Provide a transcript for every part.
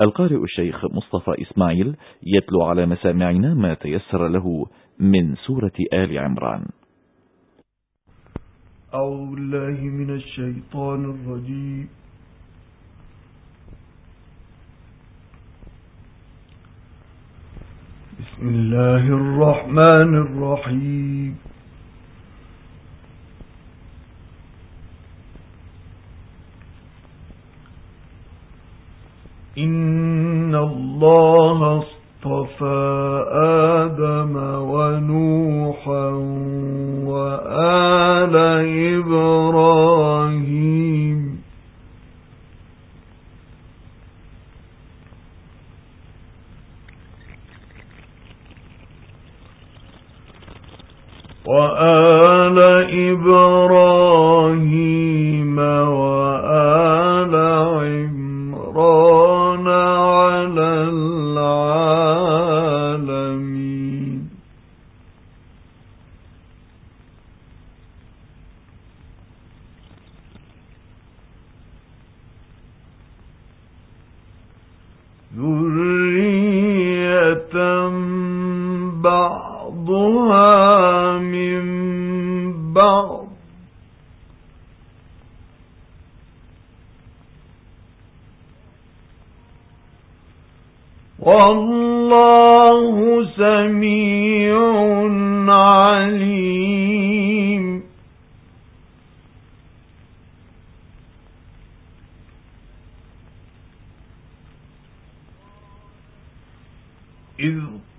القارئ الشيخ مصطفى إسماعيل يتلو على مسامعنا ما تيسر له من سورة آل عمران. أعوذ بالله من الشيطان الرجيم. بسم الله الرحمن الرحيم. إن الله اصطفى آدم ونوحا وآل إبراهيم وآل إبراهيم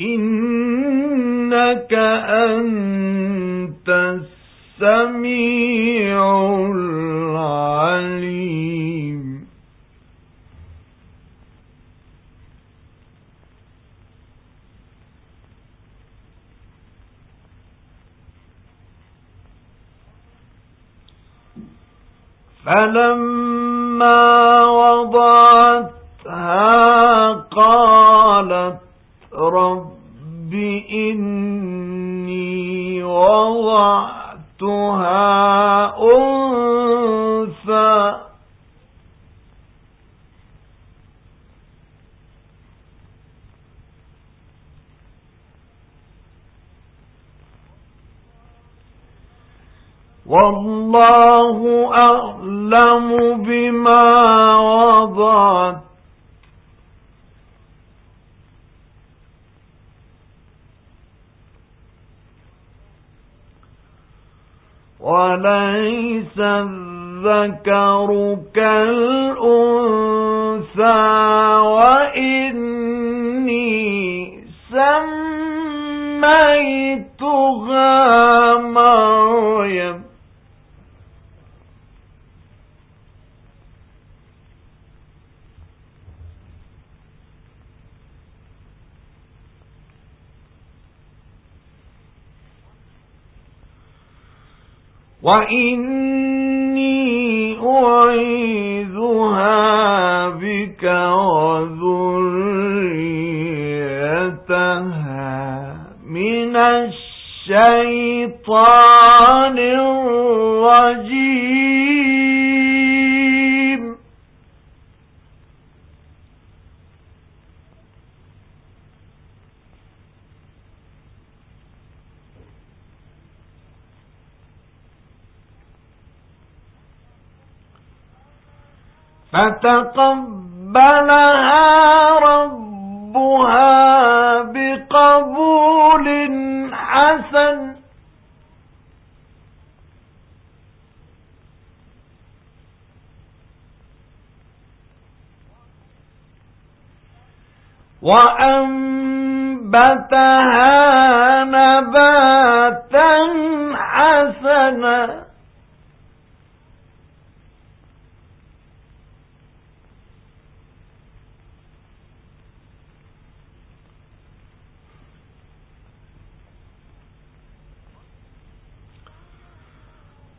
إنك أنت السميع العليم. فلما وضعتها قالت رب وضعتها أنثى. والله أعلم بما وضعت الذكر كالأنثى وإني سميتها وإني أعيذها بك وذريتها من الشيطان الرجيم فتقبلها ربها بقبول حسن. وأنبتها نباتا حسنا.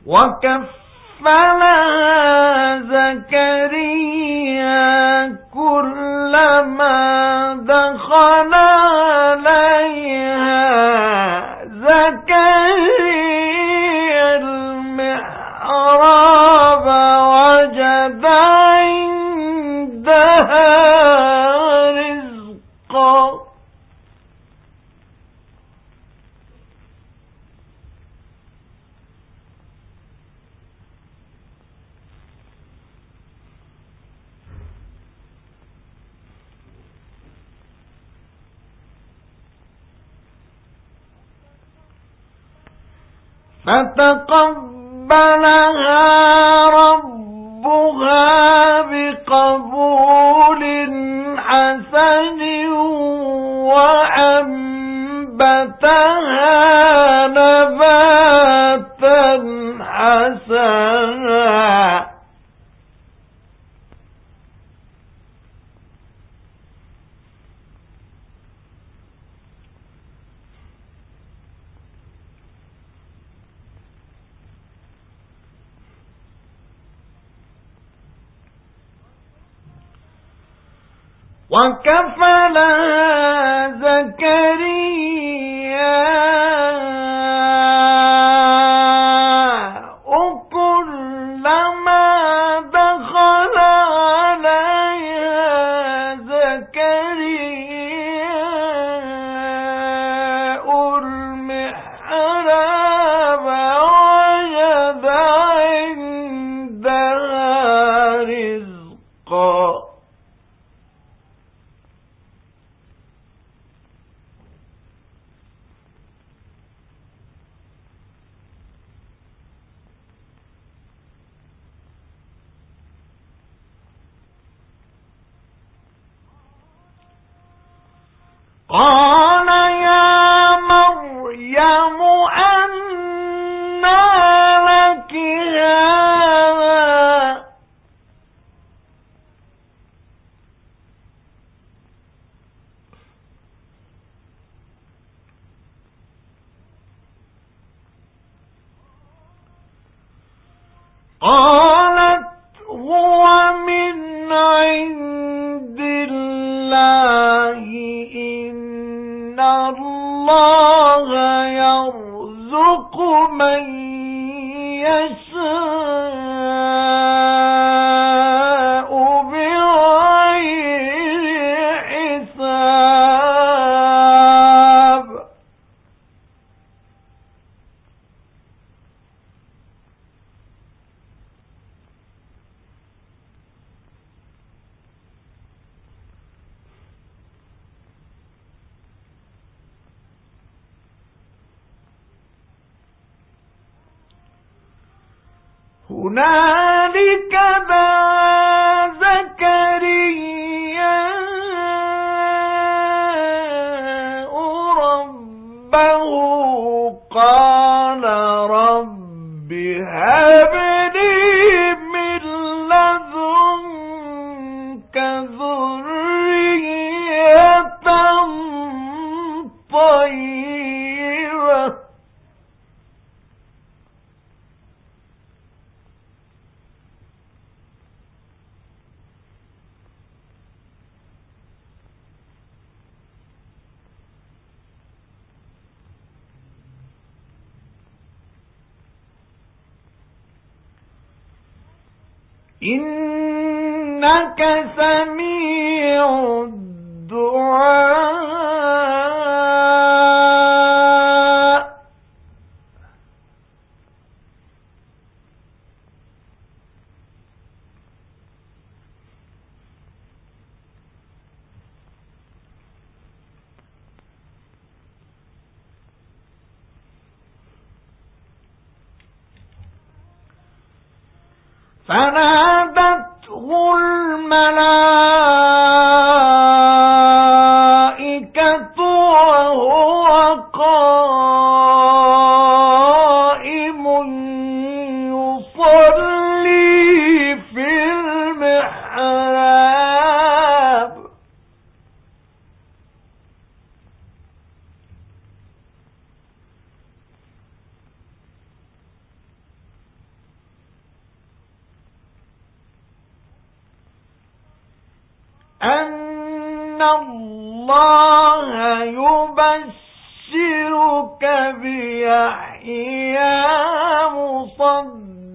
وكفلها زكريا كلما دخل عليها زكريا. فتقبلها وكفلها زكريا. قال هنالك ذا إنك سميع الدعاء. كذاب أن الله يبشرك بيحيى مصدقا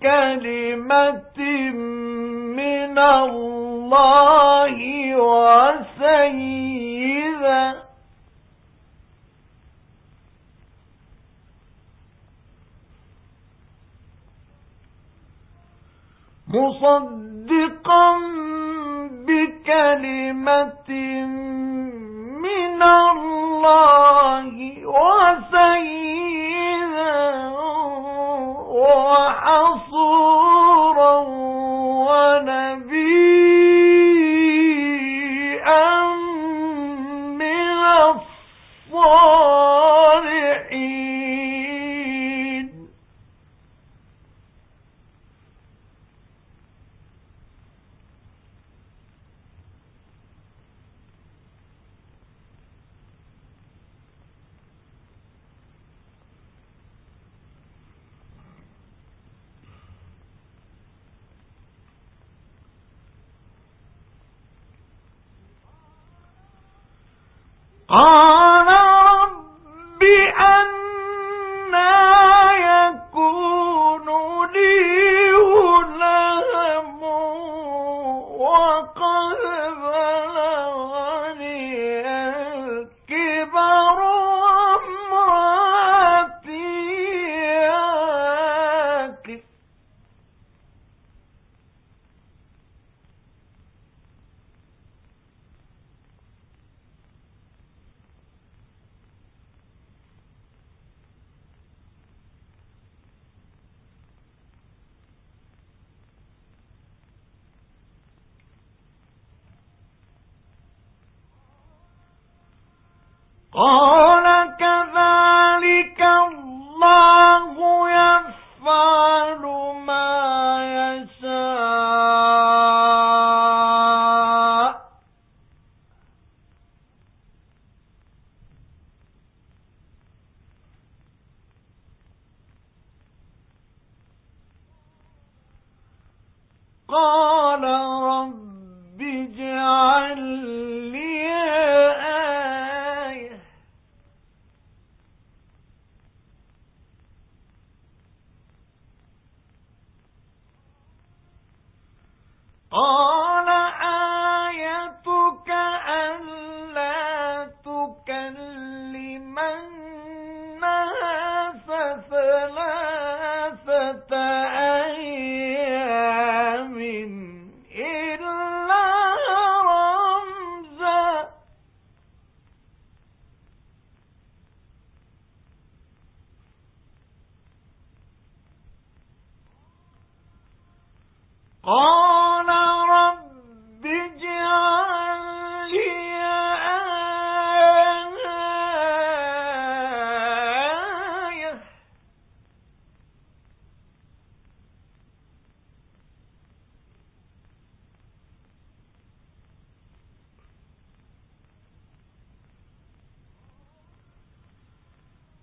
بكلمة من الله وسيدا مصدقا بكلمة من الله وسيدا أصلا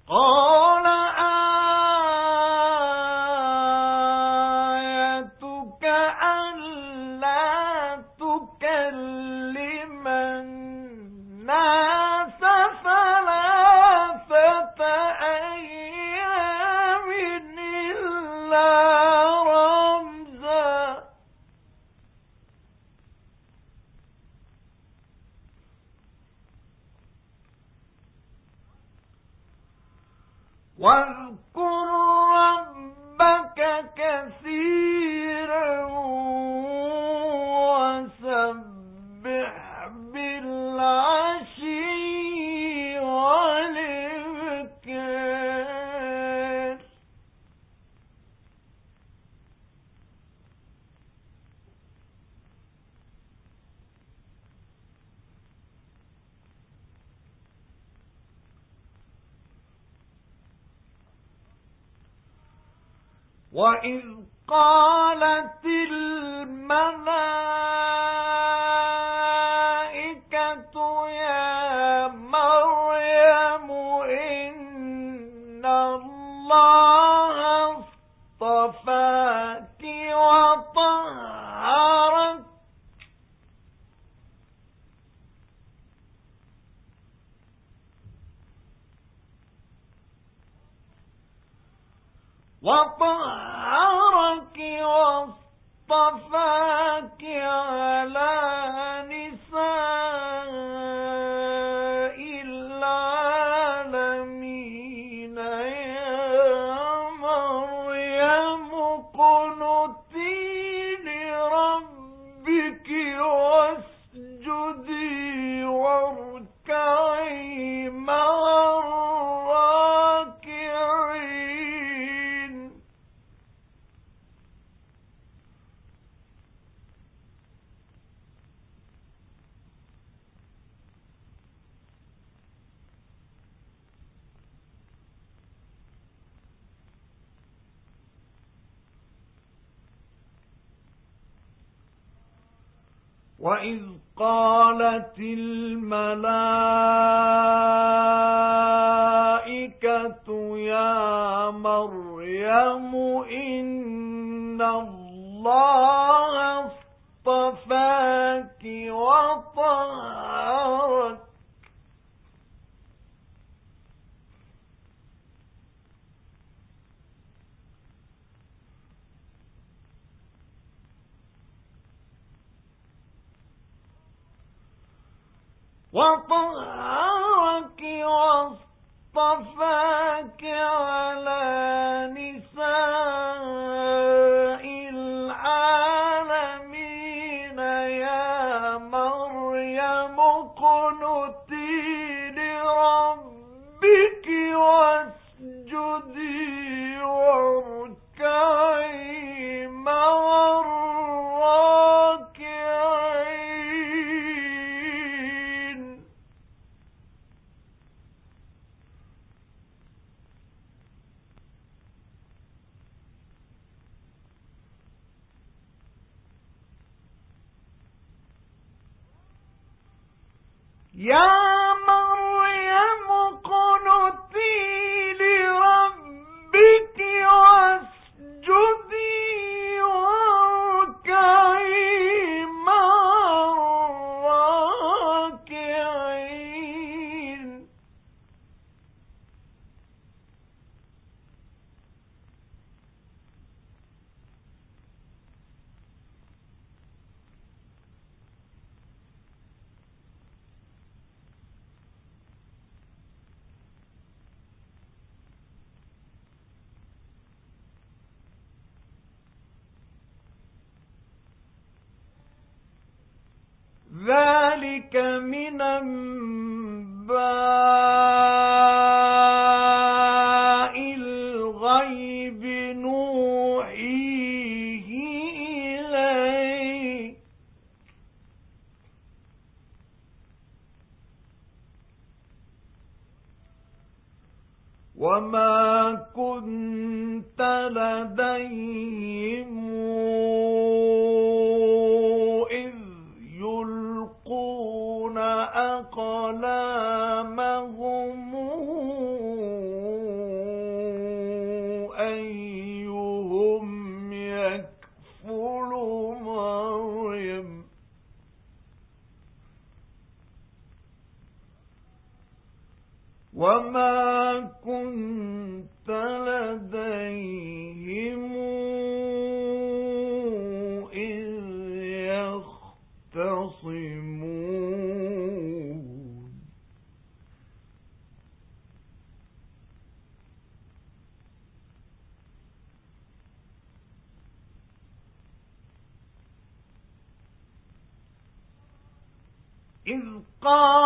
Oh. وَإِذْ قَالَتِ الْمَلَائِكَةُ اصطفى إِنَّ اللَّهَ اصْطَفَاكِ وَطَهَّرَكِ وَطَهَّرَكِ وَاصْطَفَاكِ اصطفاك على نسائك. Yeah. يبقى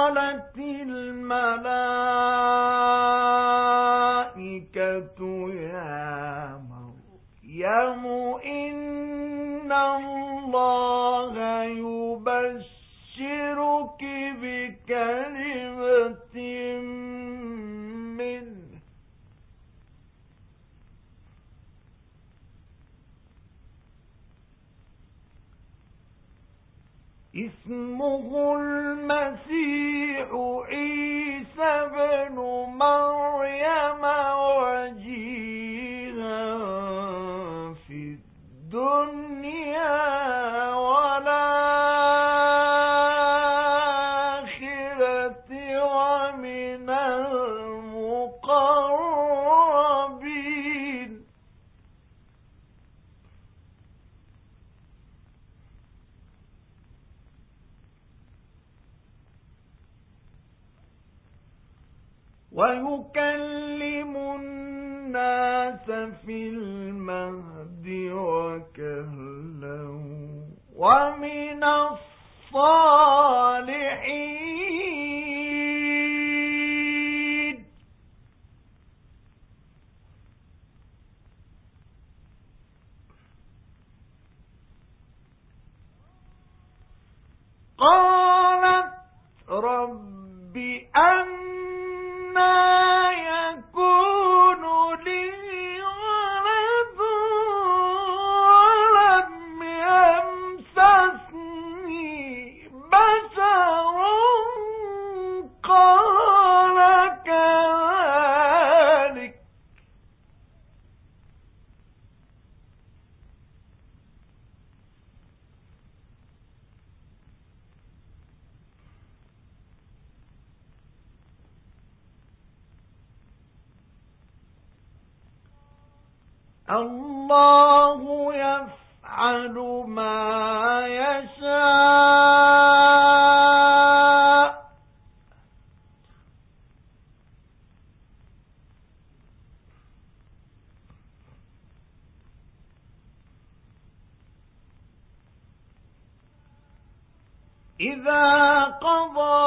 رب إذا قضى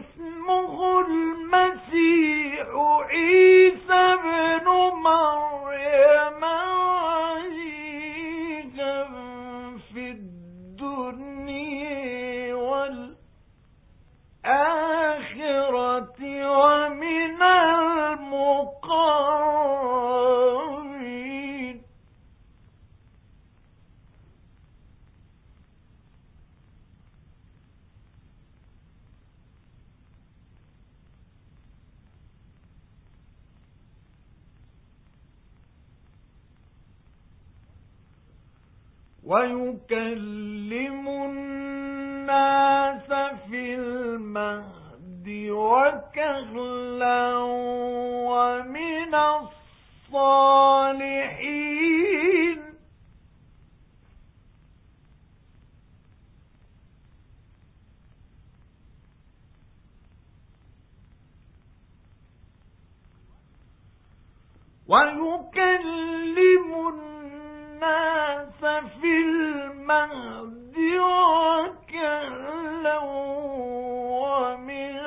اسمه المسيح عيسى. ويكلم الناس في المهد وكهلا ومن الصالحين. ويكلم الناس في المهد وكهلا ومن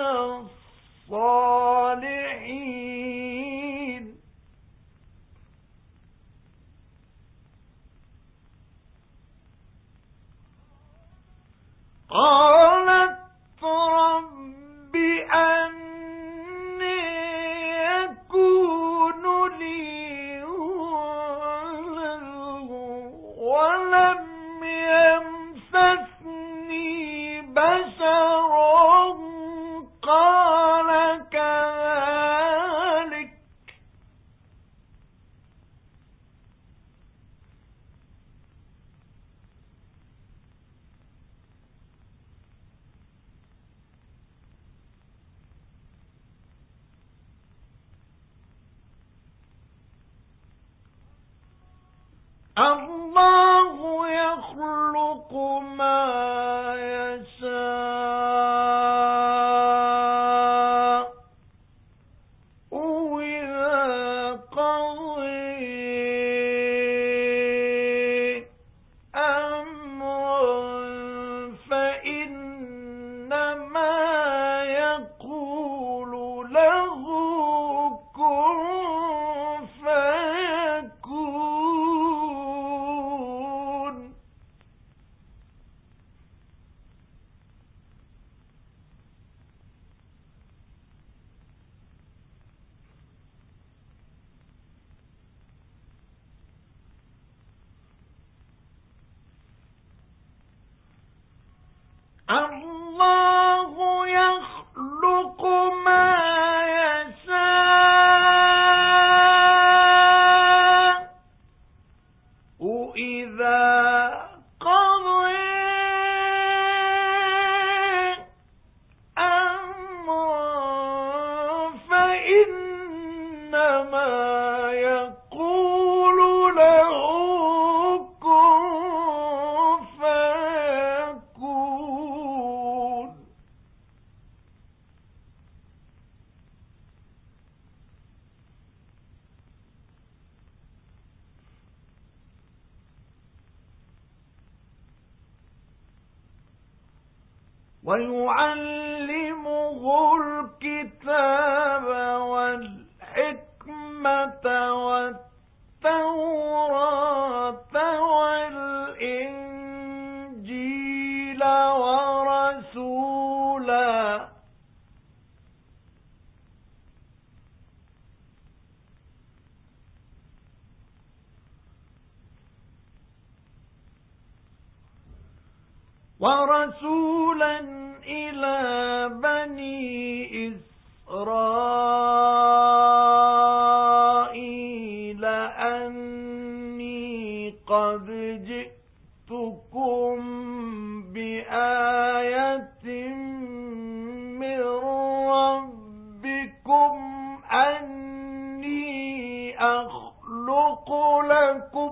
الصالحين. قالت رب ويعلمه الكتاب والحكمة والتوراة ورسولا إلى بني إسرائيل أني قد جئتكم بآية من ربكم أني أخلق لكم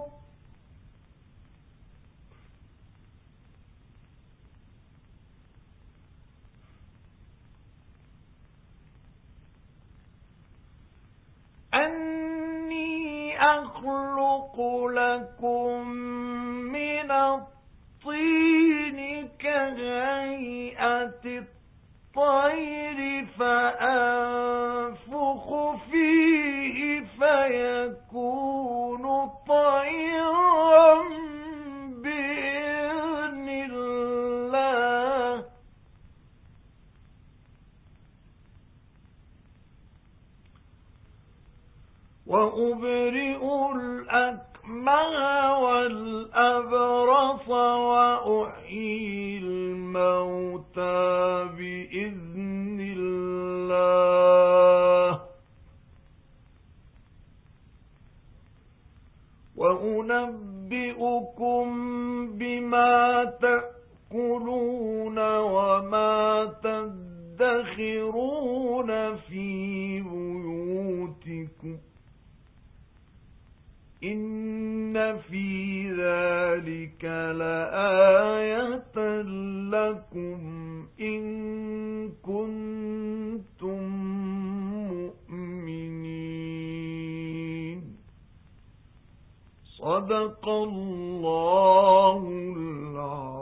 أني أخلق لكم من الطين كهيئة الطير فأنفخ فيه فيكون وأبرئ الأكمه والأبرص وأحيي الموتى بإذن الله. وأنبئكم بما تأكلون وما تدخرون في بيوتكم. إن في ذلك لآية لكم إن كنتم مؤمنين. صدق الله العظيم.